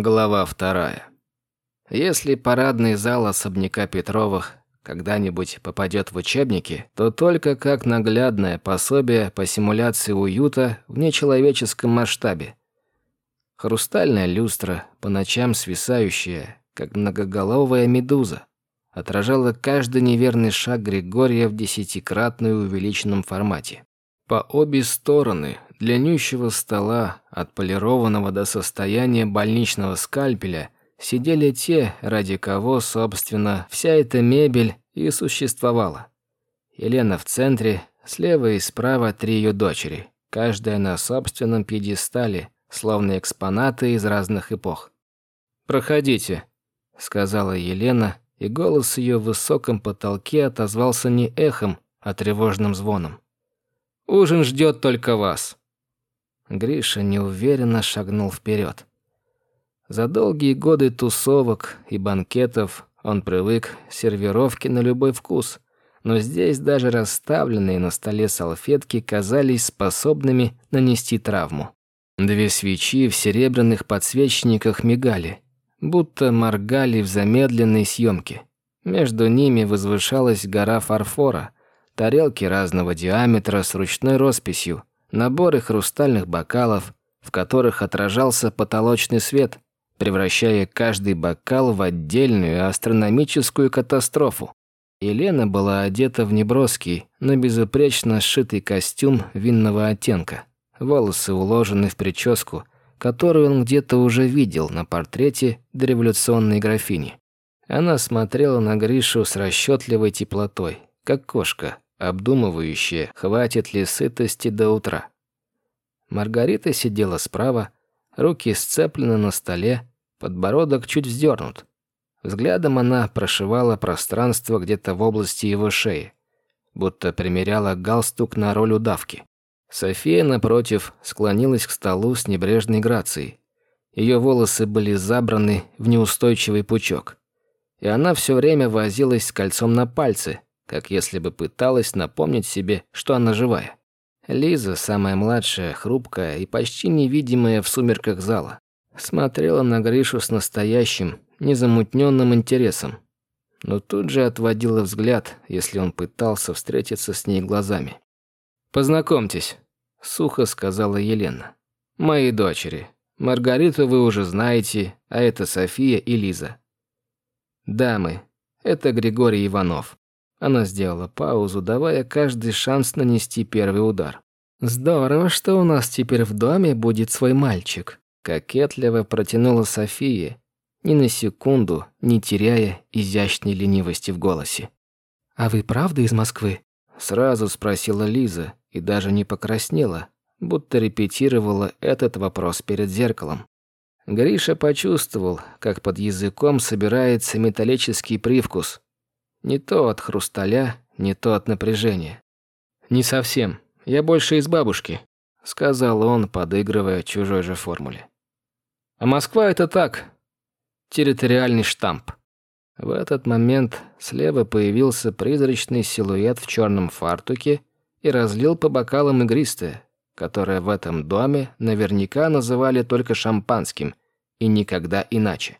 Глава вторая. Если парадный зал особняка Петровых когда-нибудь попадет в учебники, то только как наглядное пособие по симуляции уюта в нечеловеческом масштабе. Хрустальная люстра, по ночам свисающая, как многоголовая медуза, отражала каждый неверный шаг Григория в десятикратную увеличенном формате. По обе стороны длиннющего стола, отполированного до состояния больничного скальпеля, сидели те, ради кого, собственно, вся эта мебель и существовала. Елена в центре, слева и справа три ее дочери, каждая на собственном пьедестале, словно экспонаты из разных эпох. «Проходите», — сказала Елена, и голос ее в высоком потолке отозвался не эхом, а тревожным звоном. Ужин ждет только вас». Гриша неуверенно шагнул вперед. За долгие годы тусовок и банкетов он привык к сервировке на любой вкус, но здесь даже расставленные на столе салфетки казались способными нанести травму. Две свечи в серебряных подсвечниках мигали, будто моргали в замедленной съемке. Между ними возвышалась гора фарфора, тарелки разного диаметра с ручной росписью, наборы хрустальных бокалов, в которых отражался потолочный свет, превращая каждый бокал в отдельную астрономическую катастрофу. Елена была одета в неброский, но безупречно сшитый костюм винного оттенка. Волосы уложены в прическу, которую он где-то уже видел на портрете дореволюционной графини. Она смотрела на Гришу с расчетливой теплотой, как кошка, обдумывающая, хватит ли сытости до утра. Маргарита сидела справа, руки сцеплены на столе, подбородок чуть вздернут. Взглядом она прошивала пространство где-то в области его шеи, будто примеряла галстук на роль удавки. София, напротив, склонилась к столу с небрежной грацией. Ее волосы были забраны в неустойчивый пучок. И она все время возилась с кольцом на пальце, как если бы пыталась напомнить себе, что она живая. Лиза, самая младшая, хрупкая и почти невидимая в сумерках зала, смотрела на Гришу с настоящим, незамутненным интересом, но тут же отводила взгляд, если он пытался встретиться с ней глазами. «Познакомьтесь», — сухо сказала Елена. «Мои дочери. Маргариту вы уже знаете, а это София и Лиза. Дамы, это Григорий Иванов. Она сделала паузу, давая каждый шанс нанести первый удар. «Здорово, что у нас теперь в доме будет свой мальчик», – кокетливо протянула София, ни на секунду не теряя изящной ленивости в голосе. «А вы правда из Москвы?» – сразу спросила Лиза и даже не покраснела, будто репетировала этот вопрос перед зеркалом. Гриша почувствовал, как под языком собирается металлический привкус – не то от хрусталя, не то от напряжения. «Не совсем. Я больше из бабушки», — сказал он, подыгрывая чужой же формуле. «А Москва — это так. Территориальный штамп». В этот момент слева появился призрачный силуэт в черном фартуке и разлил по бокалам игристое, которое в этом доме наверняка называли только шампанским и никогда иначе.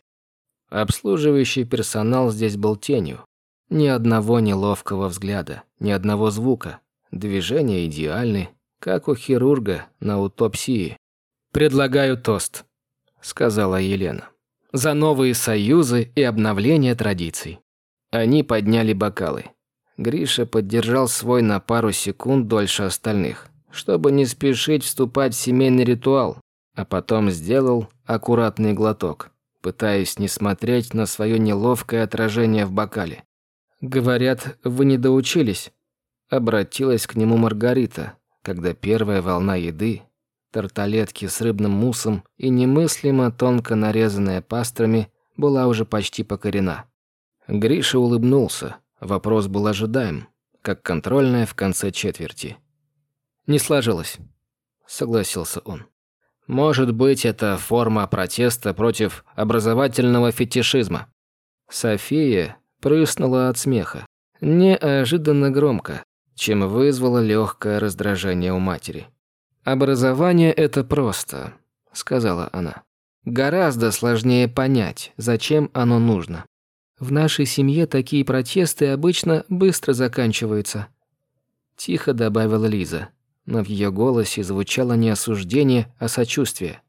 Обслуживающий персонал здесь был тенью, ни одного неловкого взгляда, ни одного звука. Движения идеальны, как у хирурга на утопсии. «Предлагаю тост», — сказала Елена. «За новые союзы и обновление традиций». Они подняли бокалы. Гриша поддержал свой на пару секунд дольше остальных, чтобы не спешить вступать в семейный ритуал, а потом сделал аккуратный глоток, пытаясь не смотреть на свое неловкое отражение в бокале. «Говорят, вы не доучились?» Обратилась к нему Маргарита, когда первая волна еды, тарталетки с рыбным муссом и немыслимо тонко нарезанная пастрами, была уже почти покорена. Гриша улыбнулся. Вопрос был ожидаем, как контрольная в конце четверти. «Не сложилось», — согласился он. «Может быть, это форма протеста против образовательного фетишизма». София, прыснула от смеха. Неожиданно громко, чем вызвало легкое раздражение у матери. «Образование – это просто», – сказала она. Гораздо сложнее понять, зачем оно нужно. В нашей семье такие протесты обычно быстро заканчиваются. Тихо добавила Лиза, но в ее голосе звучало не осуждение, а сочувствие.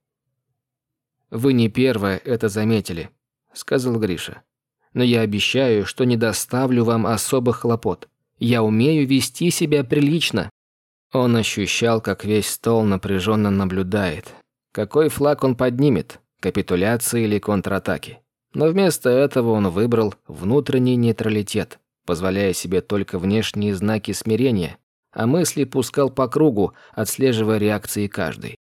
«Вы не первая это заметили», — сказал Гриша. «Но я обещаю, что не доставлю вам особых хлопот. Я умею вести себя прилично». Он ощущал, как весь стол напряженно наблюдает. Какой флаг он поднимет? Капитуляции или контратаки? Но вместо этого он выбрал внутренний нейтралитет, позволяя себе только внешние знаки смирения, а мысли пускал по кругу, отслеживая реакции каждой.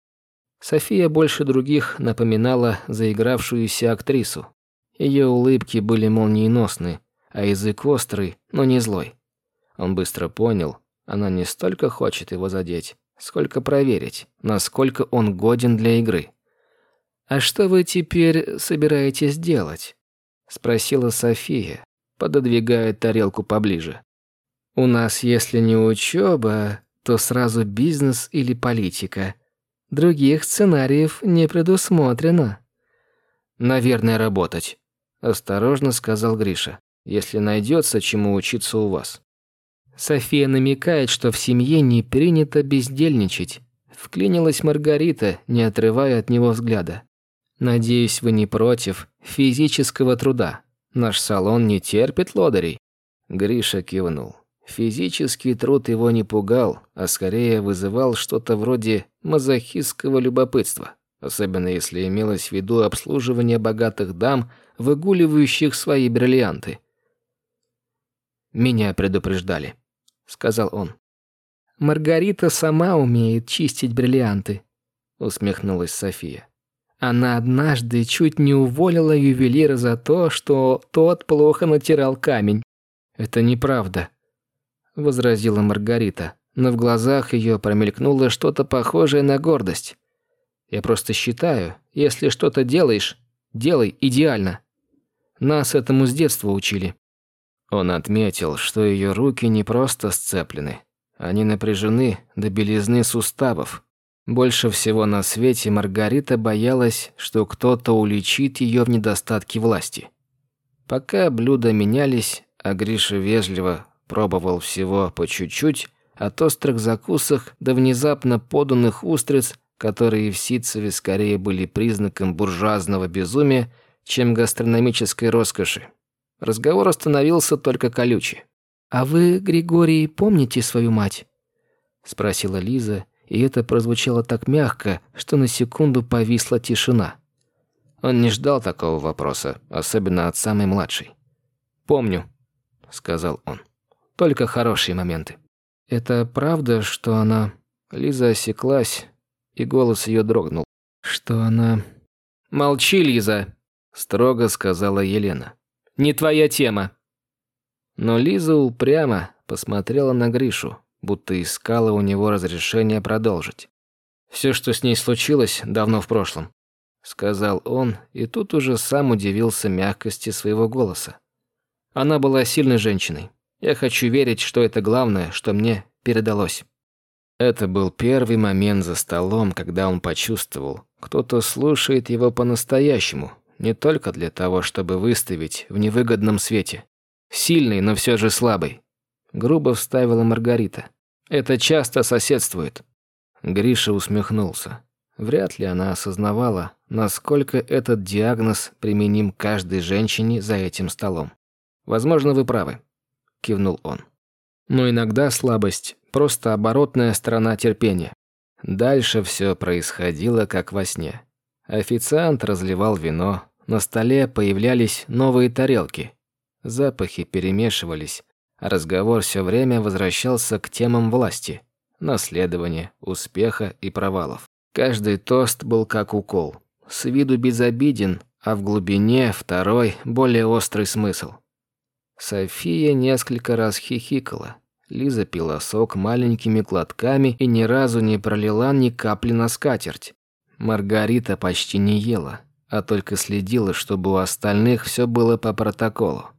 София больше других напоминала заигравшуюся актрису. Ее улыбки были молниеносны, а язык острый, но не злой. Он быстро понял, она не столько хочет его задеть, сколько проверить, насколько он годен для игры. «А что вы теперь собираетесь делать?» – спросила София, пододвигая тарелку поближе. «У нас, если не учеба, то сразу бизнес или политика. Других сценариев не предусмотрено». «Наверное, работать», – осторожно сказал Гриша, «если найдется, чему учиться у вас». София намекает, что в семье не принято бездельничать. Вклинилась Маргарита, не отрывая от него взгляда. Надеюсь, вы не против физического труда. Наш салон не терпит лодырей. Гриша кивнул. Физический труд его не пугал, а скорее вызывал что-то вроде мазохистского любопытства, особенно если имелось в виду обслуживание богатых дам, выгуливающих свои бриллианты. «Меня предупреждали», — сказал он. «Маргарита сама умеет чистить бриллианты», — усмехнулась София. Она однажды чуть не уволила ювелира за то, что тот плохо натирал камень. «Это неправда», – возразила Маргарита, но в глазах ее промелькнуло что-то похожее на гордость. «Я просто считаю, если что-то делаешь, делай идеально. Нас этому с детства учили». Он отметил, что ее руки не просто сцеплены, они напряжены до белизны суставов, больше всего на свете Маргарита боялась, что кто-то уличит ее в недостатке власти. Пока блюда менялись, а Гриша вежливо пробовал всего по чуть-чуть, от острых закусок до внезапно поданных устриц, которые в Ситцеве скорее были признаком буржуазного безумия, чем гастрономической роскоши. Разговор остановился только колючий. «А вы, Григорий, помните свою мать?» – спросила Лиза, и это прозвучало так мягко, что на секунду повисла тишина. Он не ждал такого вопроса, особенно от самой младшей. «Помню», — сказал он. «Только хорошие моменты». «Это правда, что она...» Лиза осеклась, и голос ее дрогнул. «Что она...» «Молчи, Лиза», — строго сказала Елена. «Не твоя тема». Но Лиза упрямо посмотрела на Гришу, будто искала у него разрешения продолжить. Все, что с ней случилось, давно в прошлом», — сказал он, и тут уже сам удивился мягкости своего голоса. «Она была сильной женщиной. Я хочу верить, что это главное, что мне передалось». Это был первый момент за столом, когда он почувствовал, кто-то слушает его по-настоящему, не только для того, чтобы выставить в невыгодном свете. Сильный, но все же слабый грубо вставила Маргарита. Это часто соседствует. Гриша усмехнулся. Вряд ли она осознавала, насколько этот диагноз применим каждой женщине за этим столом. Возможно, вы правы, кивнул он. Но иногда слабость просто оборотная сторона терпения. Дальше все происходило как во сне. Официант разливал вино, на столе появлялись новые тарелки. Запахи перемешивались, Разговор все время возвращался к темам власти, наследования, успеха и провалов. Каждый тост был как укол. С виду безобиден, а в глубине второй, более острый смысл. София несколько раз хихикала. Лиза пила сок маленькими глотками и ни разу не пролила ни капли на скатерть. Маргарита почти не ела, а только следила, чтобы у остальных все было по протоколу.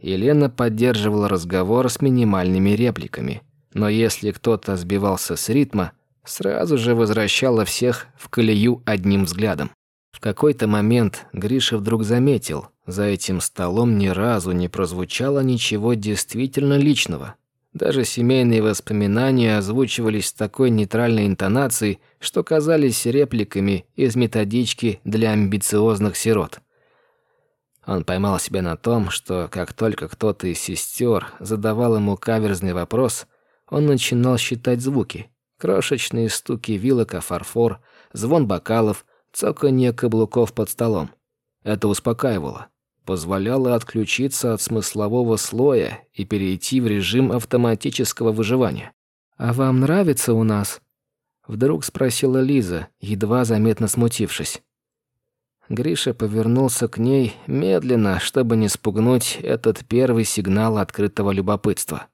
Елена поддерживала разговор с минимальными репликами, но если кто-то сбивался с ритма, сразу же возвращала всех в колею одним взглядом. В какой-то момент Гриша вдруг заметил, за этим столом ни разу не прозвучало ничего действительно личного. Даже семейные воспоминания озвучивались с такой нейтральной интонацией, что казались репликами из методички для амбициозных сирот. Он поймал себя на том, что как только кто-то из сестер задавал ему каверзный вопрос, он начинал считать звуки. Крошечные стуки вилок о фарфор, звон бокалов, цоканье каблуков под столом. Это успокаивало, позволяло отключиться от смыслового слоя и перейти в режим автоматического выживания. «А вам нравится у нас?» Вдруг спросила Лиза, едва заметно смутившись. Гриша повернулся к ней медленно, чтобы не спугнуть этот первый сигнал открытого любопытства.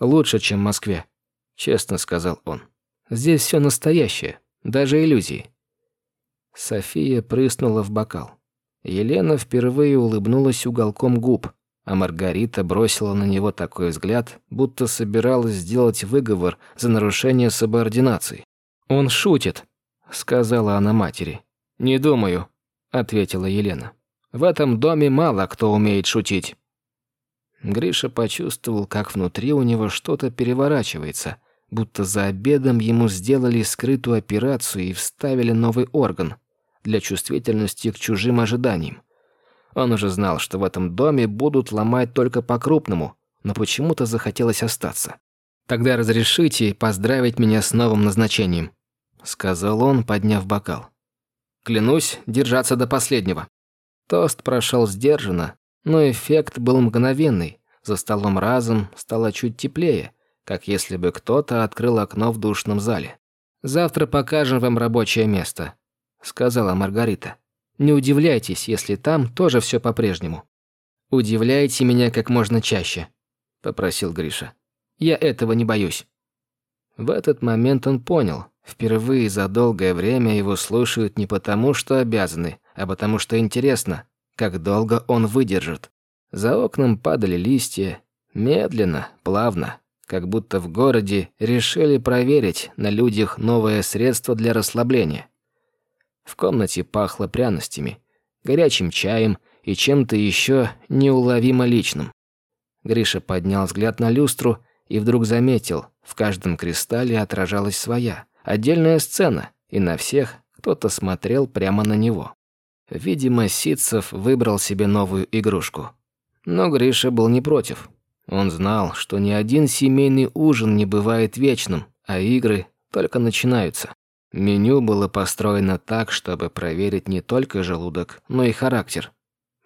«Лучше, чем в Москве», — честно сказал он. «Здесь все настоящее, даже иллюзии». София прыснула в бокал. Елена впервые улыбнулась уголком губ, а Маргарита бросила на него такой взгляд, будто собиралась сделать выговор за нарушение субординации. «Он шутит», — сказала она матери. «Не думаю», — ответила Елена. «В этом доме мало кто умеет шутить». Гриша почувствовал, как внутри у него что-то переворачивается, будто за обедом ему сделали скрытую операцию и вставили новый орган для чувствительности к чужим ожиданиям. Он уже знал, что в этом доме будут ломать только по-крупному, но почему-то захотелось остаться. «Тогда разрешите поздравить меня с новым назначением», — сказал он, подняв бокал. Клянусь держаться до последнего. Тост прошел сдержанно, но эффект был мгновенный. За столом разом стало чуть теплее, как если бы кто-то открыл окно в душном зале. «Завтра покажем вам рабочее место», — сказала Маргарита. «Не удивляйтесь, если там тоже все по-прежнему». «Удивляйте меня как можно чаще», — попросил Гриша. «Я этого не боюсь». В этот момент он понял, Впервые за долгое время его слушают не потому, что обязаны, а потому что интересно, как долго он выдержит. За окном падали листья, медленно, плавно, как будто в городе решили проверить на людях новое средство для расслабления. В комнате пахло пряностями, горячим чаем и чем-то еще неуловимо личным. Гриша поднял взгляд на люстру и вдруг заметил, в каждом кристалле отражалась своя, Отдельная сцена, и на всех кто-то смотрел прямо на него. Видимо, Ситцев выбрал себе новую игрушку. Но Гриша был не против. Он знал, что ни один семейный ужин не бывает вечным, а игры только начинаются. Меню было построено так, чтобы проверить не только желудок, но и характер.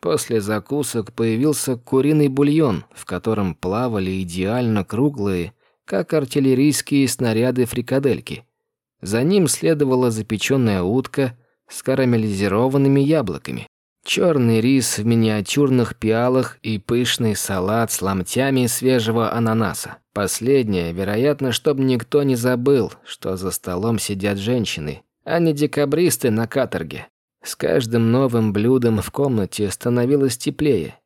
После закусок появился куриный бульон, в котором плавали идеально круглые, как артиллерийские снаряды фрикадельки – за ним следовала запеченная утка с карамелизированными яблоками, черный рис в миниатюрных пиалах и пышный салат с ломтями свежего ананаса. Последнее, вероятно, чтобы никто не забыл, что за столом сидят женщины, а не декабристы на каторге. С каждым новым блюдом в комнате становилось теплее.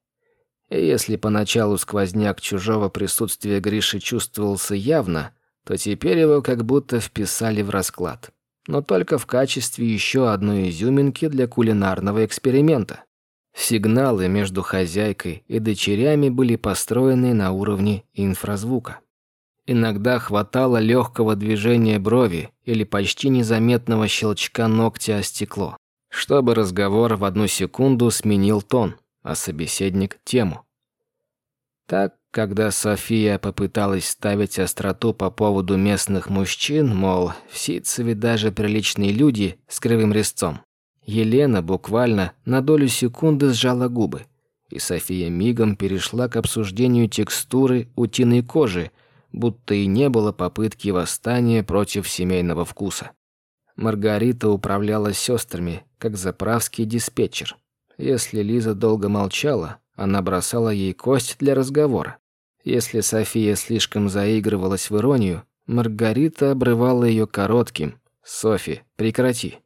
И если поначалу сквозняк чужого присутствия Гриши чувствовался явно, то теперь его как будто вписали в расклад. Но только в качестве еще одной изюминки для кулинарного эксперимента. Сигналы между хозяйкой и дочерями были построены на уровне инфразвука. Иногда хватало легкого движения брови или почти незаметного щелчка ногтя о стекло, чтобы разговор в одну секунду сменил тон, а собеседник – тему. Так когда София попыталась ставить остроту по поводу местных мужчин, мол, в Ситцеве даже приличные люди с кривым резцом, Елена буквально на долю секунды сжала губы, и София мигом перешла к обсуждению текстуры утиной кожи, будто и не было попытки восстания против семейного вкуса. Маргарита управляла сестрами, как заправский диспетчер. Если Лиза долго молчала, она бросала ей кость для разговора. Если София слишком заигрывалась в иронию, Маргарита обрывала ее коротким «Софи, прекрати».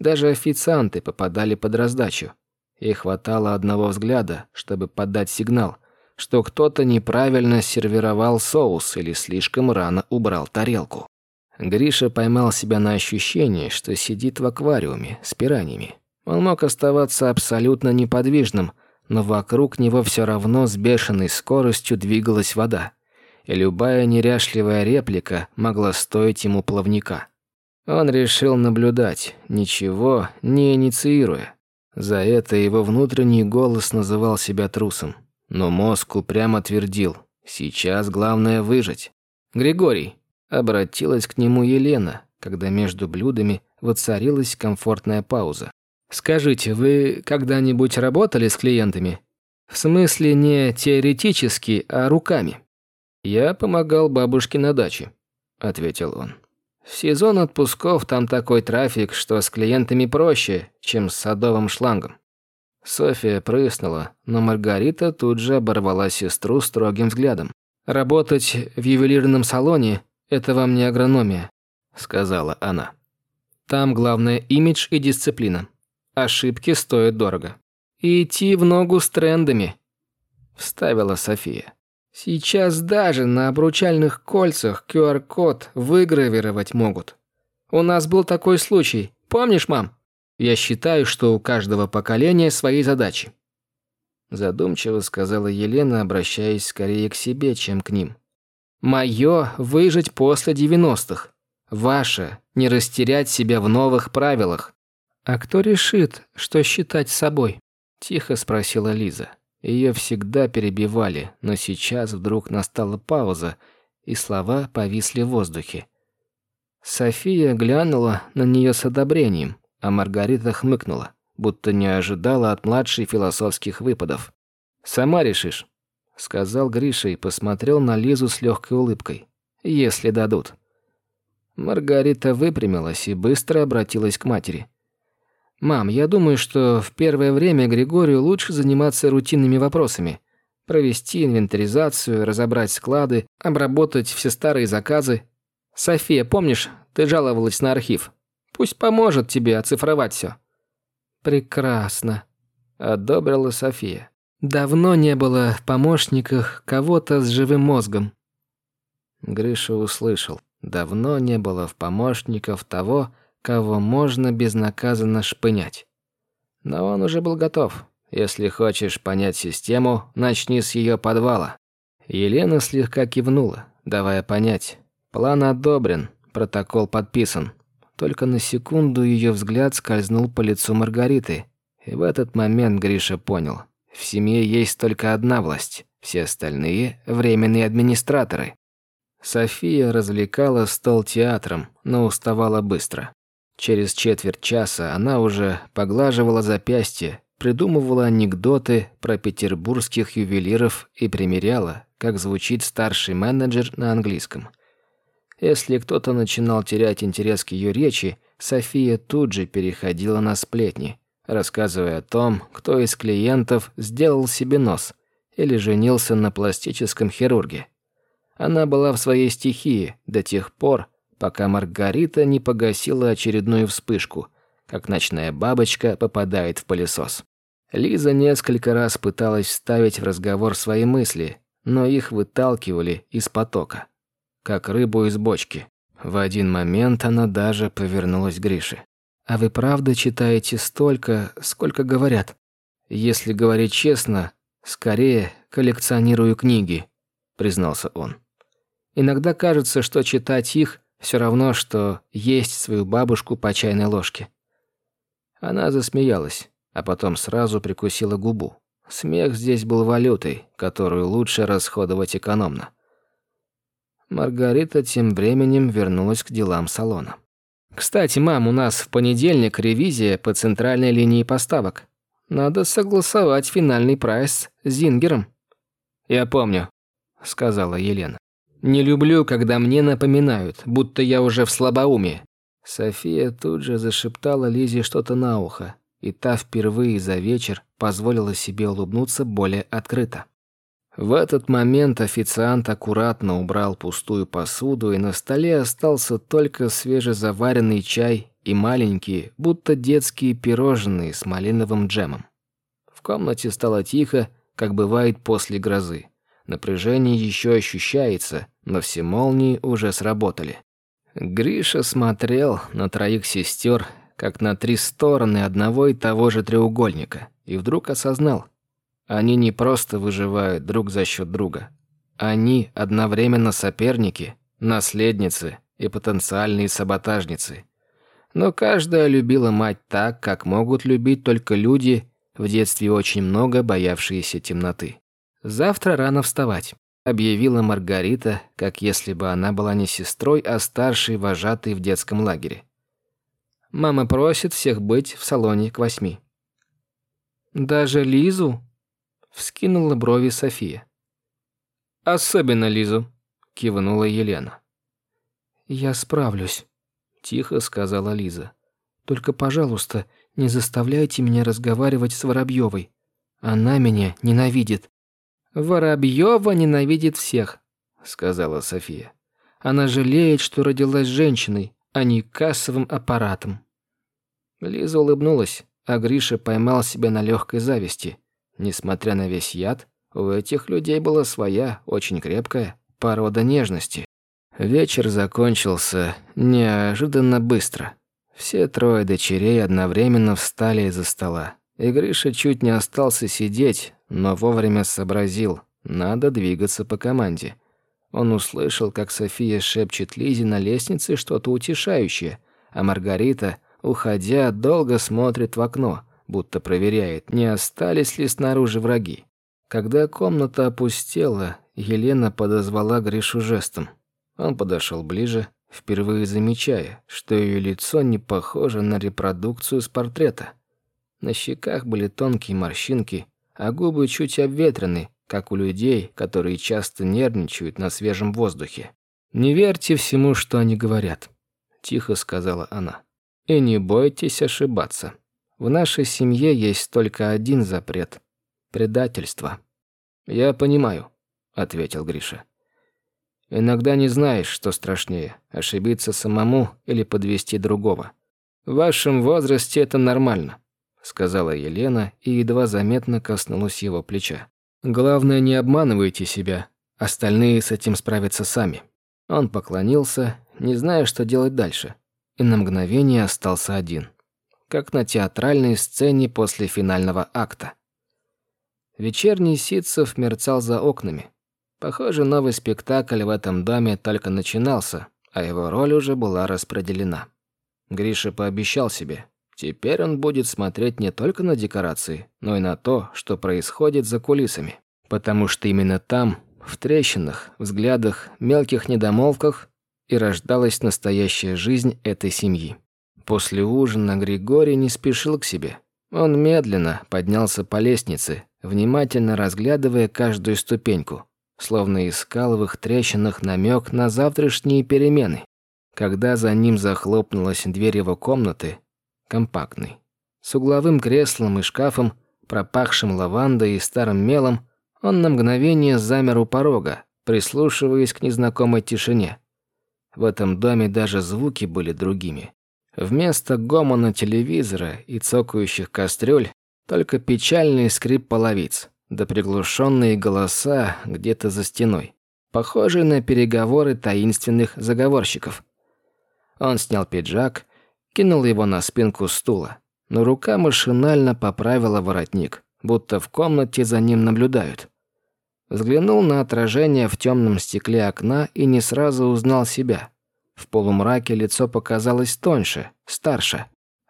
Даже официанты попадали под раздачу. И хватало одного взгляда, чтобы подать сигнал, что кто-то неправильно сервировал соус или слишком рано убрал тарелку. Гриша поймал себя на ощущении, что сидит в аквариуме с пираньями. Он мог оставаться абсолютно неподвижным, но вокруг него все равно с бешеной скоростью двигалась вода, и любая неряшливая реплика могла стоить ему плавника. Он решил наблюдать, ничего не инициируя. За это его внутренний голос называл себя трусом. Но мозг упрямо твердил, сейчас главное выжить. «Григорий», — обратилась к нему Елена, когда между блюдами воцарилась комфортная пауза. «Скажите, вы когда-нибудь работали с клиентами? В смысле не теоретически, а руками?» «Я помогал бабушке на даче», — ответил он. В сезон отпусков там такой трафик, что с клиентами проще, чем с садовым шлангом. София прыснула, но Маргарита тут же оборвала сестру строгим взглядом. «Работать в ювелирном салоне – это вам не агрономия», – сказала она. «Там главное имидж и дисциплина. Ошибки стоят дорого. И идти в ногу с трендами», – вставила София. Сейчас даже на обручальных кольцах QR-код выгравировать могут. У нас был такой случай. Помнишь, мам? Я считаю, что у каждого поколения свои задачи. Задумчиво сказала Елена, обращаясь скорее к себе, чем к ним. Моё – выжить после девяностых. Ваше – не растерять себя в новых правилах. А кто решит, что считать собой? Тихо спросила Лиза. Ее всегда перебивали, но сейчас вдруг настала пауза, и слова повисли в воздухе. София глянула на нее с одобрением, а Маргарита хмыкнула, будто не ожидала от младшей философских выпадов. «Сама решишь», — сказал Гриша и посмотрел на Лизу с легкой улыбкой. «Если дадут». Маргарита выпрямилась и быстро обратилась к матери. «Мам, я думаю, что в первое время Григорию лучше заниматься рутинными вопросами. Провести инвентаризацию, разобрать склады, обработать все старые заказы. София, помнишь, ты жаловалась на архив? Пусть поможет тебе оцифровать все». «Прекрасно», – одобрила София. «Давно не было в помощниках кого-то с живым мозгом». Гриша услышал. Давно не было в помощников того, кого можно безнаказанно шпынять. Но он уже был готов. Если хочешь понять систему, начни с ее подвала. Елена слегка кивнула, давая понять. План одобрен, протокол подписан. Только на секунду ее взгляд скользнул по лицу Маргариты. И в этот момент Гриша понял. В семье есть только одна власть. Все остальные – временные администраторы. София развлекала стол театром, но уставала быстро. Через четверть часа она уже поглаживала запястье, придумывала анекдоты про петербургских ювелиров и примеряла, как звучит старший менеджер на английском. Если кто-то начинал терять интерес к ее речи, София тут же переходила на сплетни, рассказывая о том, кто из клиентов сделал себе нос или женился на пластическом хирурге. Она была в своей стихии до тех пор, пока Маргарита не погасила очередную вспышку, как ночная бабочка попадает в пылесос. Лиза несколько раз пыталась вставить в разговор свои мысли, но их выталкивали из потока, как рыбу из бочки. В один момент она даже повернулась к Грише. «А вы правда читаете столько, сколько говорят?» «Если говорить честно, скорее коллекционирую книги», — признался он. «Иногда кажется, что читать их все равно, что есть свою бабушку по чайной ложке. Она засмеялась, а потом сразу прикусила губу. Смех здесь был валютой, которую лучше расходовать экономно. Маргарита тем временем вернулась к делам салона. «Кстати, мам, у нас в понедельник ревизия по центральной линии поставок. Надо согласовать финальный прайс с Зингером». «Я помню», — сказала Елена. Не люблю, когда мне напоминают, будто я уже в слабоумии. София тут же зашептала Лизе что-то на ухо, и та впервые за вечер позволила себе улыбнуться более открыто. В этот момент официант аккуратно убрал пустую посуду, и на столе остался только свежезаваренный чай и маленькие, будто детские пирожные с малиновым джемом. В комнате стало тихо, как бывает после грозы. Напряжение еще ощущается, но все молнии уже сработали. Гриша смотрел на троих сестер, как на три стороны одного и того же треугольника, и вдруг осознал. Они не просто выживают друг за счет друга. Они одновременно соперники, наследницы и потенциальные саботажницы. Но каждая любила мать так, как могут любить только люди, в детстве очень много боявшиеся темноты. «Завтра рано вставать», — объявила Маргарита, как если бы она была не сестрой, а старшей вожатой в детском лагере. «Мама просит всех быть в салоне к восьми». «Даже Лизу?» — вскинула брови София. «Особенно Лизу», — кивнула Елена. «Я справлюсь», — тихо сказала Лиза. «Только, пожалуйста, не заставляйте меня разговаривать с Воробьевой. Она меня ненавидит». «Воробьева ненавидит всех», — сказала София. «Она жалеет, что родилась женщиной, а не кассовым аппаратом». Лиза улыбнулась, а Гриша поймал себя на легкой зависти. Несмотря на весь яд, у этих людей была своя, очень крепкая порода нежности. Вечер закончился неожиданно быстро. Все трое дочерей одновременно встали из-за стола. И Гриша чуть не остался сидеть, но вовремя сообразил, надо двигаться по команде. Он услышал, как София шепчет Лизе на лестнице что-то утешающее, а Маргарита, уходя, долго смотрит в окно, будто проверяет, не остались ли снаружи враги. Когда комната опустела, Елена подозвала Гришу жестом. Он подошел ближе, впервые замечая, что ее лицо не похоже на репродукцию с портрета. На щеках были тонкие морщинки, а губы чуть обветрены, как у людей, которые часто нервничают на свежем воздухе. «Не верьте всему, что они говорят», – тихо сказала она. «И не бойтесь ошибаться. В нашей семье есть только один запрет – предательство». «Я понимаю», – ответил Гриша. Иногда не знаешь, что страшнее – ошибиться самому или подвести другого. В вашем возрасте это нормально, сказала Елена и едва заметно коснулась его плеча. Главное, не обманывайте себя. Остальные с этим справятся сами. Он поклонился, не зная, что делать дальше, и на мгновение остался один, как на театральной сцене после финального акта. Вечерний Ситцев мерцал за окнами. Похоже, новый спектакль в этом доме только начинался, а его роль уже была распределена. Гриша пообещал себе, теперь он будет смотреть не только на декорации, но и на то, что происходит за кулисами. Потому что именно там, в трещинах, взглядах, мелких недомолвках и рождалась настоящая жизнь этой семьи. После ужина Григорий не спешил к себе. Он медленно поднялся по лестнице, внимательно разглядывая каждую ступеньку – словно искал в их трещинах намек на завтрашние перемены. Когда за ним захлопнулась дверь его комнаты, компактной, с угловым креслом и шкафом, пропахшим лавандой и старым мелом, он на мгновение замер у порога, прислушиваясь к незнакомой тишине. В этом доме даже звуки были другими. Вместо гомона телевизора и цокающих кастрюль только печальный скрип половиц да приглушенные голоса где-то за стеной, похожие на переговоры таинственных заговорщиков. Он снял пиджак, кинул его на спинку стула, но рука машинально поправила воротник, будто в комнате за ним наблюдают. Взглянул на отражение в темном стекле окна и не сразу узнал себя. В полумраке лицо показалось тоньше, старше,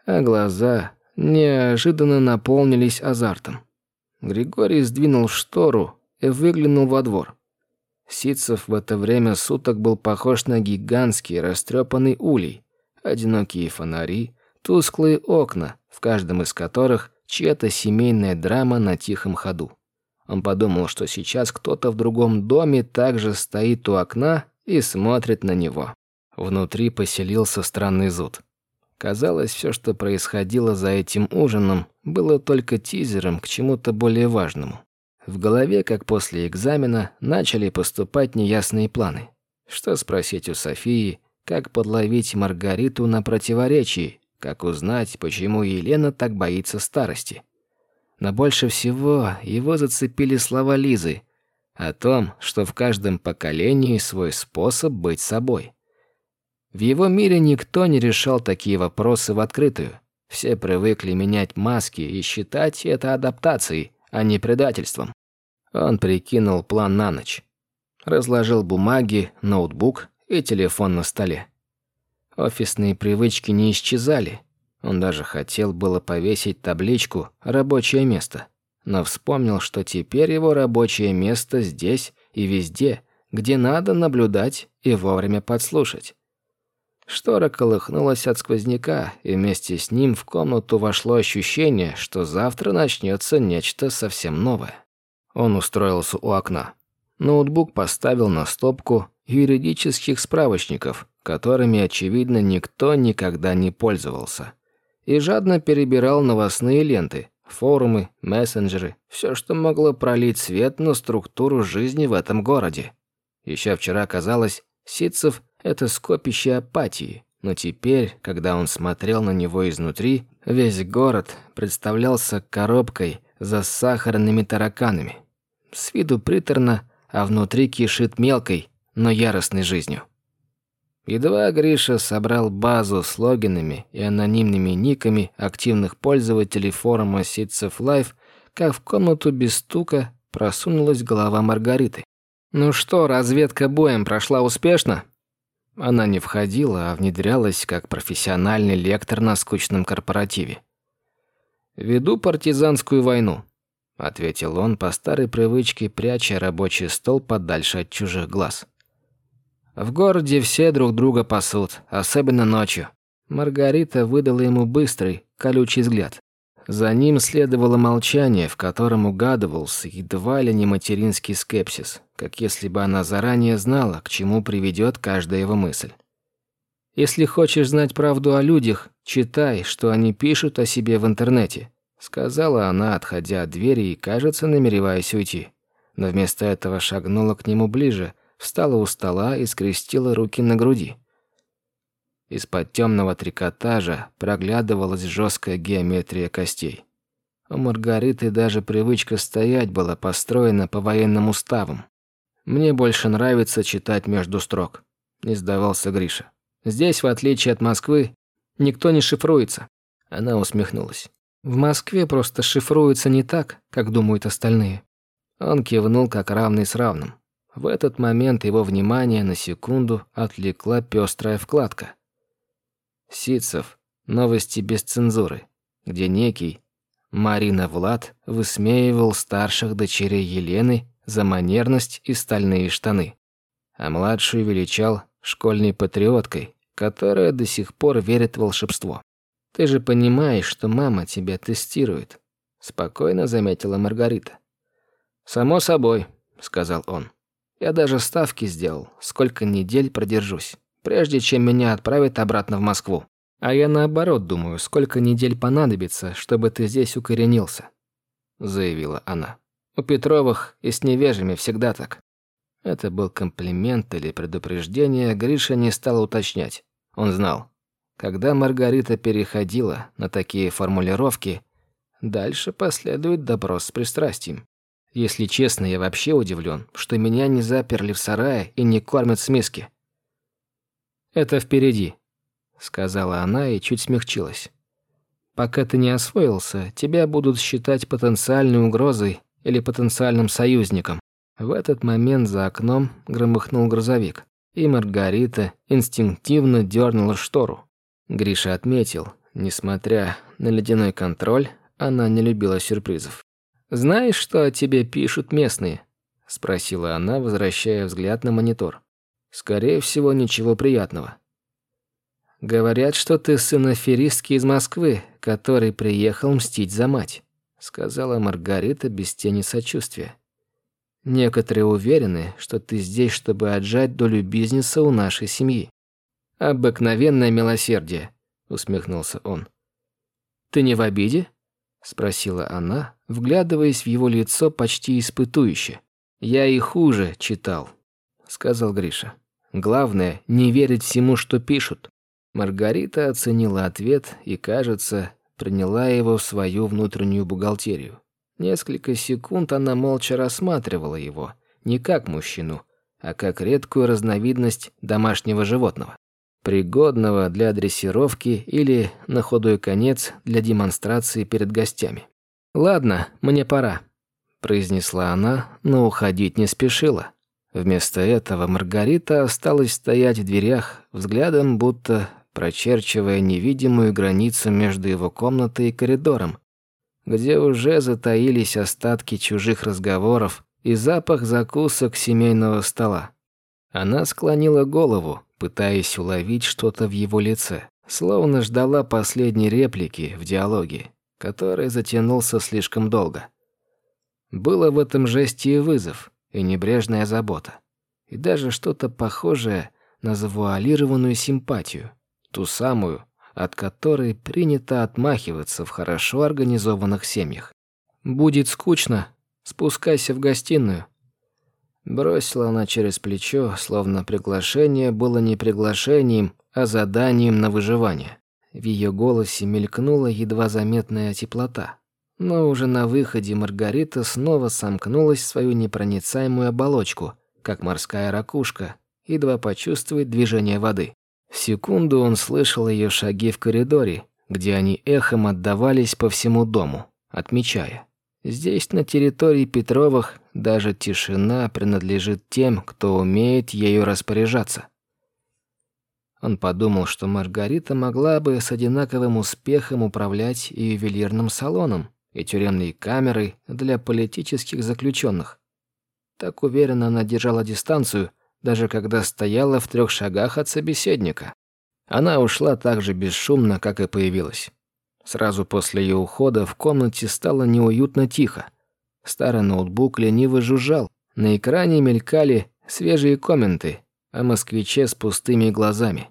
а глаза неожиданно наполнились азартом. Григорий сдвинул штору и выглянул во двор. Ситцев в это время суток был похож на гигантский растрепанный улей. Одинокие фонари, тусклые окна, в каждом из которых чья-то семейная драма на тихом ходу. Он подумал, что сейчас кто-то в другом доме также стоит у окна и смотрит на него. Внутри поселился странный зуд. Казалось, все, что происходило за этим ужином, было только тизером к чему-то более важному. В голове, как после экзамена, начали поступать неясные планы. Что спросить у Софии, как подловить Маргариту на противоречии, как узнать, почему Елена так боится старости. Но больше всего его зацепили слова Лизы о том, что в каждом поколении свой способ быть собой. В его мире никто не решал такие вопросы в открытую. Все привыкли менять маски и считать это адаптацией, а не предательством. Он прикинул план на ночь. Разложил бумаги, ноутбук и телефон на столе. Офисные привычки не исчезали. Он даже хотел было повесить табличку «Рабочее место», но вспомнил, что теперь его рабочее место здесь и везде, где надо наблюдать и вовремя подслушать. Штора колыхнулась от сквозняка, и вместе с ним в комнату вошло ощущение, что завтра начнется нечто совсем новое. Он устроился у окна. Ноутбук поставил на стопку юридических справочников, которыми, очевидно, никто никогда не пользовался. И жадно перебирал новостные ленты, форумы, мессенджеры, все, что могло пролить свет на структуру жизни в этом городе. Еще вчера казалось, Ситцев – это скопище апатии, но теперь, когда он смотрел на него изнутри, весь город представлялся коробкой с засахаренными тараканами. С виду приторно, а внутри кишит мелкой, но яростной жизнью. Едва Гриша собрал базу с логинами и анонимными никами активных пользователей форума Ситцев Life, как в комнату без стука просунулась голова Маргариты. «Ну что, разведка боем прошла успешно?» Она не входила, а внедрялась как профессиональный лектор на скучном корпоративе. «Веду партизанскую войну», — ответил он по старой привычке, пряча рабочий стол подальше от чужих глаз. В городе все друг друга пасут, особенно ночью. Маргарита выдала ему быстрый, колючий взгляд. За ним следовало молчание, в котором угадывался едва ли не материнский скепсис, как если бы она заранее знала, к чему приведет каждая его мысль. «Если хочешь знать правду о людях, читай, что они пишут о себе в интернете», сказала она, отходя от двери и, кажется, намереваясь уйти. Но вместо этого шагнула к нему ближе, встала у стола и скрестила руки на груди. Из-под темного трикотажа проглядывалась жесткая геометрия костей. У Маргариты даже привычка стоять была построена по военным уставам. «Мне больше нравится читать между строк», – не сдавался Гриша. «Здесь, в отличие от Москвы, никто не шифруется». Она усмехнулась. «В Москве просто шифруется не так, как думают остальные». Он кивнул, как равный с равным. В этот момент его внимание на секунду отвлекла пестрая вкладка. Ситцев. Новости без цензуры, где некий Марина Влад высмеивал старших дочерей Елены за манерность и стальные штаны, а младшую величал школьной патриоткой, которая до сих пор верит в волшебство. «Ты же понимаешь, что мама тебя тестирует», – спокойно заметила Маргарита. «Само собой», – сказал он. Я даже ставки сделал, сколько недель продержусь, прежде чем меня отправят обратно в Москву. А я наоборот думаю, сколько недель понадобится, чтобы ты здесь укоренился», — заявила она. «У Петровых и с невежими всегда так». Это был комплимент или предупреждение, Гриша не стал уточнять. Он знал. Когда Маргарита переходила на такие формулировки, дальше последует допрос с пристрастием. Если честно, я вообще удивлен, что меня не заперли в сарае и не кормят с миски. «Это впереди», — сказала она и чуть смягчилась. «Пока ты не освоился, тебя будут считать потенциальной угрозой или потенциальным союзником». В этот момент за окном громыхнул грузовик, и Маргарита инстинктивно дернула штору. Гриша отметил, несмотря на ледяной контроль, она не любила сюрпризов. «Знаешь, что о тебе пишут местные?» – спросила она, возвращая взгляд на монитор. «Скорее всего, ничего приятного». «Говорят, что ты сын аферистки из Москвы, который приехал мстить за мать», – сказала Маргарита без тени сочувствия. «Некоторые уверены, что ты здесь, чтобы отжать долю бизнеса у нашей семьи». «Обыкновенное милосердие», – усмехнулся он. «Ты не в обиде?» – спросила она, вглядываясь в его лицо почти испытующе. «Я и хуже читал», – сказал Гриша. «Главное, не верить всему, что пишут». Маргарита оценила ответ и, кажется, приняла его в свою внутреннюю бухгалтерию. Несколько секунд она молча рассматривала его, не как мужчину, а как редкую разновидность домашнего животного. Пригодного для дрессировки или, на худой конец, для демонстрации перед гостями. «Ладно, мне пора», – произнесла она, но уходить не спешила. Вместо этого Маргарита осталась стоять в дверях, взглядом будто прочерчивая невидимую границу между его комнатой и коридором, где уже затаились остатки чужих разговоров и запах закусок семейного стола. Она склонила голову, пытаясь уловить что-то в его лице, словно ждала последней реплики в диалоге, который затянулся слишком долго. Было в этом жесте и вызов, и небрежная забота, и даже что-то похожее на завуалированную симпатию, ту самую, от которой принято отмахиваться в хорошо организованных семьях. «Будет скучно, спускайся в гостиную». Бросила она через плечо, словно приглашение было не приглашением, а заданием на выживание. В ее голосе мелькнула едва заметная теплота. Но уже на выходе Маргарита снова сомкнулась в свою непроницаемую оболочку, как морская ракушка, едва почувствует движение воды. В секунду он слышал ее шаги в коридоре, где они эхом отдавались по всему дому, отмечая. Здесь, на территории Петровых, даже тишина принадлежит тем, кто умеет ею распоряжаться. Он подумал, что Маргарита могла бы с одинаковым успехом управлять и ювелирным салоном, и тюремной камерой для политических заключенных. Так уверенно она держала дистанцию, даже когда стояла в трех шагах от собеседника. Она ушла так же бесшумно, как и появилась. Сразу после ее ухода в комнате стало неуютно тихо. Старый ноутбук лениво жужжал. На экране мелькали свежие комменты о москвиче с пустыми глазами.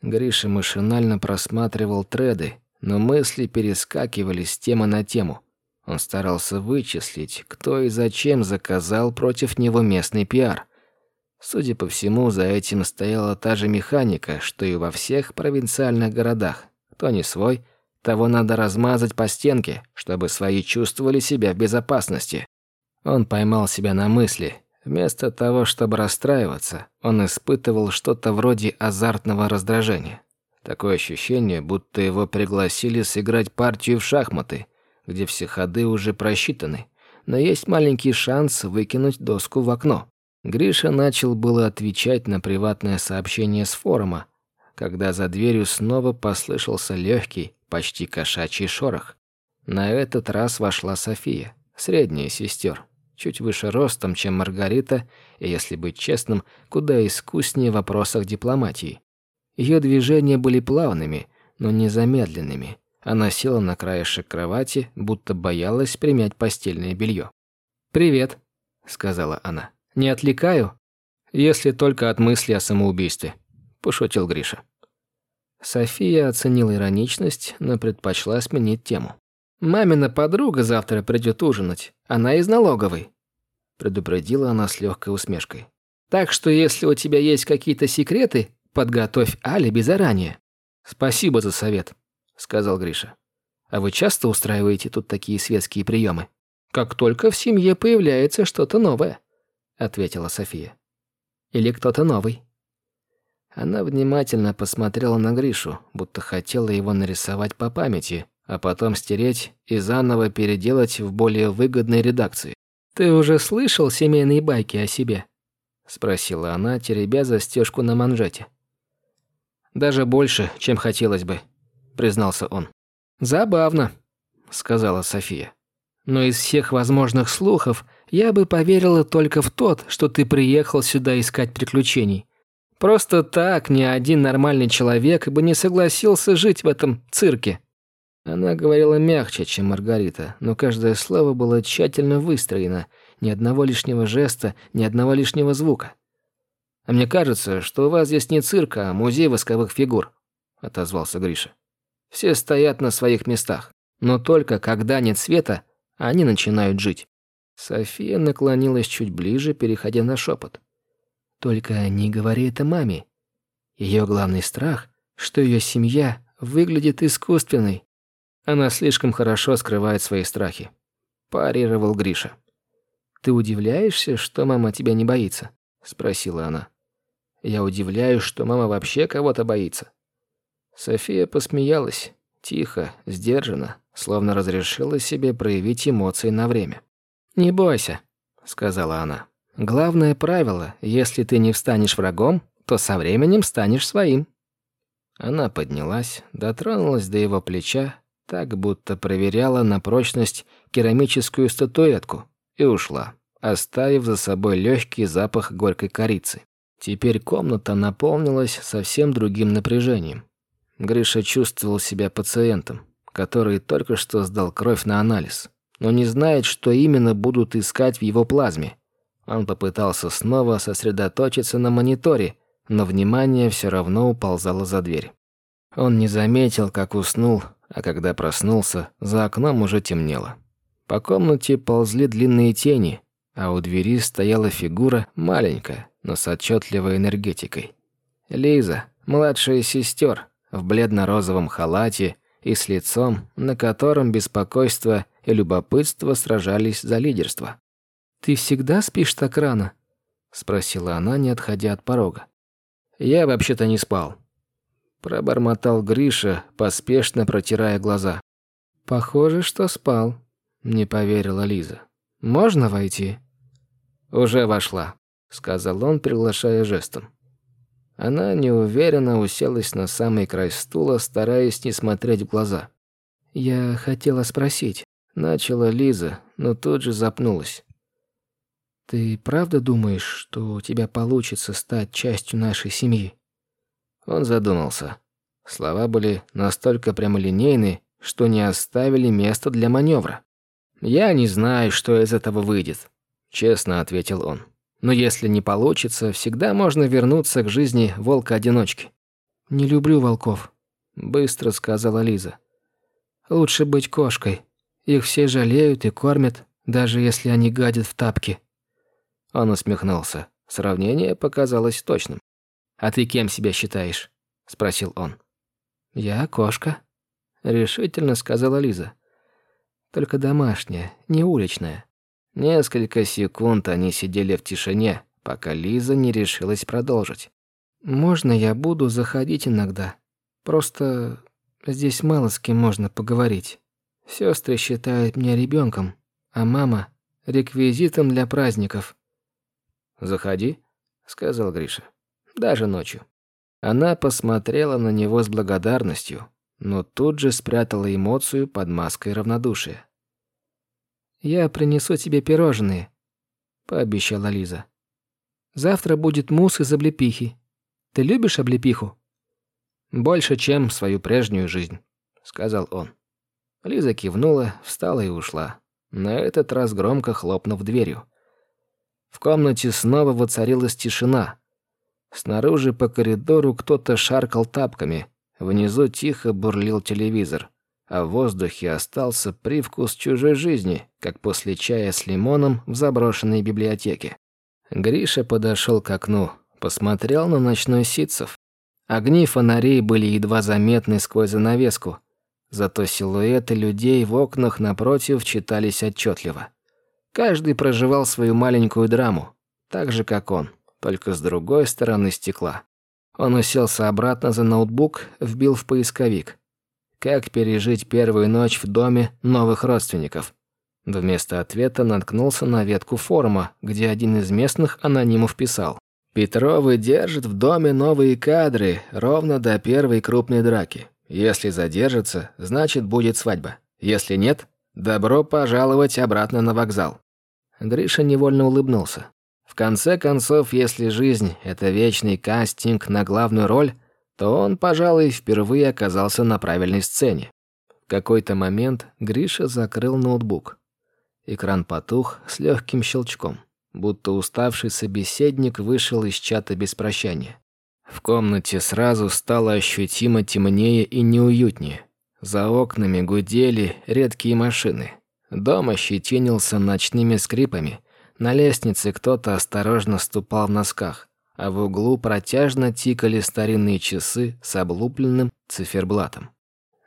Гриша машинально просматривал треды, но мысли перескакивали с темы на тему. Он старался вычислить, кто и зачем заказал против него местный пиар. Судя по всему, за этим стояла та же механика, что и во всех провинциальных городах. Кто не свой, того надо размазать по стенке, чтобы свои чувствовали себя в безопасности. Он поймал себя на мысли. Вместо того, чтобы расстраиваться, он испытывал что-то вроде азартного раздражения. Такое ощущение, будто его пригласили сыграть партию в шахматы, где все ходы уже просчитаны, но есть маленький шанс выкинуть доску в окно. Гриша начал было отвечать на приватное сообщение с форума, когда за дверью снова послышался легкий, почти кошачий шорох. На этот раз вошла София, средняя сестер, чуть выше ростом, чем Маргарита, и, если быть честным, куда искуснее в вопросах дипломатии. Ее движения были плавными, но не замедленными. Она села на краешек кровати, будто боялась примять постельное белье. «Привет», — сказала она. «Не отвлекаю?» «Если только от мысли о самоубийстве», — пошутил Гриша. София оценила ироничность, но предпочла сменить тему. «Мамина подруга завтра придет ужинать. Она из налоговой», — предупредила она с легкой усмешкой. «Так что если у тебя есть какие-то секреты, Подготовь алиби заранее. Спасибо за совет, сказал Гриша. А вы часто устраиваете тут такие светские приемы? Как только в семье появляется что-то новое, ответила София. Или кто-то новый. Она внимательно посмотрела на Гришу, будто хотела его нарисовать по памяти, а потом стереть и заново переделать в более выгодной редакции. «Ты уже слышал семейные байки о себе?» – спросила она, теребя застежку на манжете. Даже больше, чем хотелось бы», — признался он. «Забавно», — сказала София. «Но из всех возможных слухов я бы поверила только в тот, что ты приехал сюда искать приключений. Просто так ни один нормальный человек бы не согласился жить в этом цирке». Она говорила мягче, чем Маргарита, но каждое слово было тщательно выстроено, ни одного лишнего жеста, ни одного лишнего звука. «А мне кажется, что у вас здесь не цирк, а музей восковых фигур», — отозвался Гриша. «Все стоят на своих местах, но только когда нет света, они начинают жить». София наклонилась чуть ближе, переходя на шепот. «Только не говори это маме. Ее главный страх, что ее семья выглядит искусственной. Она слишком хорошо скрывает свои страхи», – парировал Гриша. «Ты удивляешься, что мама тебя не боится?» – спросила она. Я удивляюсь, что мама вообще кого-то боится». София посмеялась, тихо, сдержанно, словно разрешила себе проявить эмоции на время. «Не бойся», — сказала она. «Главное правило, если ты не встанешь врагом, то со временем станешь своим». Она поднялась, дотронулась до его плеча, так будто проверяла на прочность керамическую статуэтку, и ушла, оставив за собой легкий запах горькой корицы. Теперь комната наполнилась совсем другим напряжением. Гриша чувствовал себя пациентом, который только что сдал кровь на анализ, но не знает, что именно будут искать в его плазме. Он попытался снова сосредоточиться на мониторе, но внимание все равно уползало за дверь. Он не заметил, как уснул, а когда проснулся, за окном уже темнело. По комнате ползли длинные тени, а у двери стояла фигура маленькая, но с отчетливой энергетикой. Лиза, младшая сестер, в бледно-розовом халате и с лицом, на котором беспокойство и любопытство сражались за лидерство. «Ты всегда спишь так рано?» – спросила она, не отходя от порога. «Я вообще-то не спал», – пробормотал Гриша, поспешно протирая глаза. «Похоже, что спал», – не поверила Лиза. «Можно войти?» «Уже вошла», – сказал он, приглашая жестом. Она неуверенно уселась на самый край стула, стараясь не смотреть в глаза. «Я хотела спросить», — начала Лиза, но тут же запнулась. «Ты правда думаешь, что у тебя получится стать частью нашей семьи?» Он задумался. Слова были настолько прямолинейны, что не оставили места для маневра. «Я не знаю, что из этого выйдет», — честно ответил он. Но если не получится, всегда можно вернуться к жизни волка-одиночки. «Не люблю волков», — быстро сказала Лиза. «Лучше быть кошкой. Их все жалеют и кормят, даже если они гадят в тапки». Он усмехнулся. Сравнение показалось точным. «А ты кем себя считаешь?» — спросил он. «Я кошка», — решительно сказала Лиза. «Только домашняя, не уличная. Несколько секунд они сидели в тишине, пока Лиза не решилась продолжить. «Можно я буду заходить иногда? Просто здесь мало с кем можно поговорить. Сестры считают меня ребенком, а мама — реквизитом для праздников». «Заходи», — сказал Гриша. «Даже ночью». Она посмотрела на него с благодарностью, но тут же спрятала эмоцию под маской равнодушия. «Я принесу тебе пирожные», — пообещала Лиза. «Завтра будет мусс из облепихи. Ты любишь облепиху?» «Больше, чем свою прежнюю жизнь», — сказал он. Лиза кивнула, встала и ушла, на этот раз громко хлопнув дверью. В комнате снова воцарилась тишина. Снаружи по коридору кто-то шаркал тапками, внизу тихо бурлил телевизор а в воздухе остался привкус чужой жизни, как после чая с лимоном в заброшенной библиотеке. Гриша подошел к окну, посмотрел на ночной ситцев. Огни фонарей были едва заметны сквозь занавеску, зато силуэты людей в окнах напротив читались отчетливо. Каждый проживал свою маленькую драму, так же, как он, только с другой стороны стекла. Он уселся обратно за ноутбук, вбил в поисковик. Как пережить первую ночь в доме новых родственников? Вместо ответа наткнулся на ветку форума, где один из местных анонимов писал. «Петровы держат в доме новые кадры ровно до первой крупной драки. Если задержится, значит будет свадьба. Если нет, добро пожаловать обратно на вокзал». Гриша невольно улыбнулся. В конце концов, если жизнь – это вечный кастинг на главную роль – то он, пожалуй, впервые оказался на правильной сцене. В какой-то момент Гриша закрыл ноутбук. Экран потух с легким щелчком, будто уставший собеседник вышел из чата без прощания. В комнате сразу стало ощутимо темнее и неуютнее. За окнами гудели редкие машины. Дом ощетинился ночными скрипами. На лестнице кто-то осторожно ступал в носках а в углу протяжно тикали старинные часы с облупленным циферблатом.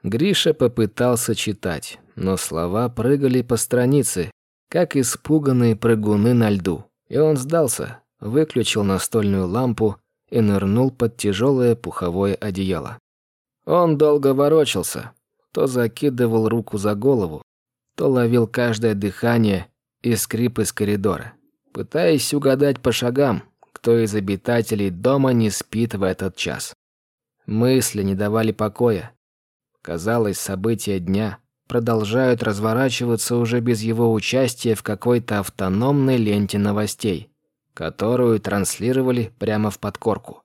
Гриша попытался читать, но слова прыгали по странице, как испуганные прыгуны на льду. И он сдался, выключил настольную лампу и нырнул под тяжелое пуховое одеяло. Он долго ворочался, то закидывал руку за голову, то ловил каждое дыхание и скрип из коридора, пытаясь угадать по шагам, кто из обитателей дома не спит в этот час. Мысли не давали покоя. Казалось, события дня продолжают разворачиваться уже без его участия в какой-то автономной ленте новостей, которую транслировали прямо в подкорку.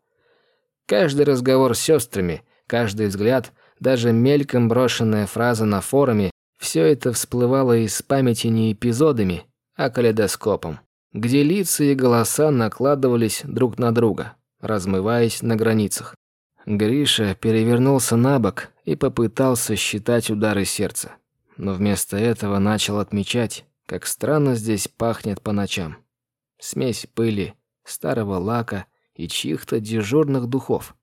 Каждый разговор с сестрами, каждый взгляд, даже мельком брошенная фраза на форуме все это всплывало из памяти не эпизодами, а калейдоскопом, где лица и голоса накладывались друг на друга, размываясь на границах. Гриша перевернулся на бок и попытался считать удары сердца, но вместо этого начал отмечать, как странно здесь пахнет по ночам. Смесь пыли, старого лака и чьих-то дежурных духов,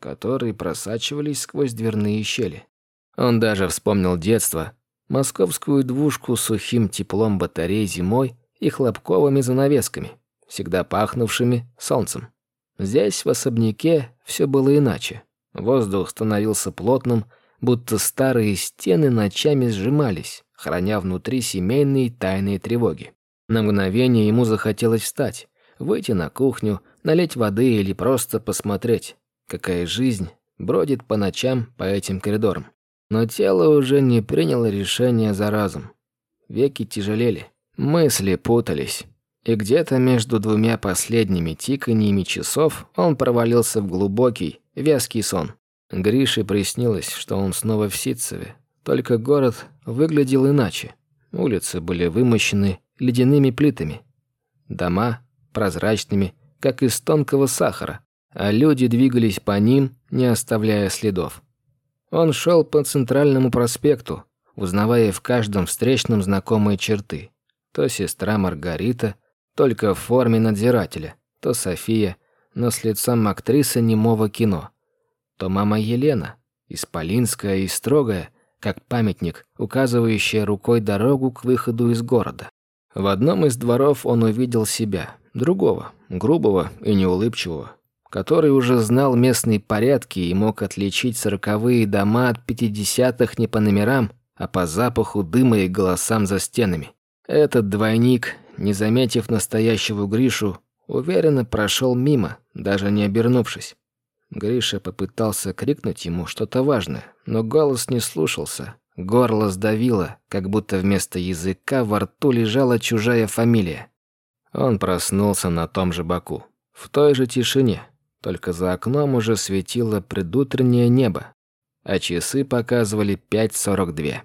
которые просачивались сквозь дверные щели. Он даже вспомнил детство, московскую двушку с сухим теплом батарей зимой и хлопковыми занавесками, всегда пахнувшими солнцем. Здесь, в особняке, все было иначе. Воздух становился плотным, будто старые стены ночами сжимались, храня внутри семейные тайные тревоги. На мгновение ему захотелось встать, выйти на кухню, налить воды или просто посмотреть, какая жизнь бродит по ночам по этим коридорам. Но тело уже не приняло решение за разум. Веки тяжелели, мысли путались. И где-то между двумя последними тиканьями часов он провалился в глубокий, вязкий сон. Грише приснилось, что он снова в Ситцеве. Только город выглядел иначе. Улицы были вымощены ледяными плитами. Дома прозрачными, как из тонкого сахара, а люди двигались по ним, не оставляя следов. Он шел по центральному проспекту, узнавая в каждом встречном знакомые черты. То сестра Маргарита, только в форме надзирателя, то София, но с лицом актрисы немого кино, то мама Елена, исполинская и строгая, как памятник, указывающая рукой дорогу к выходу из города. В одном из дворов он увидел себя, другого, грубого и неулыбчивого, который уже знал местные порядки и мог отличить сороковые дома от пятидесятых не по номерам, а по запаху дыма и голосам за стенами. Этот двойник, не заметив настоящего Гришу, уверенно прошел мимо, даже не обернувшись. Гриша попытался крикнуть ему что-то важное, но голос не слушался. Горло сдавило, как будто вместо языка во рту лежала чужая фамилия. Он проснулся на том же боку, в той же тишине, только за окном уже светило предутреннее небо, а часы показывали 5.42.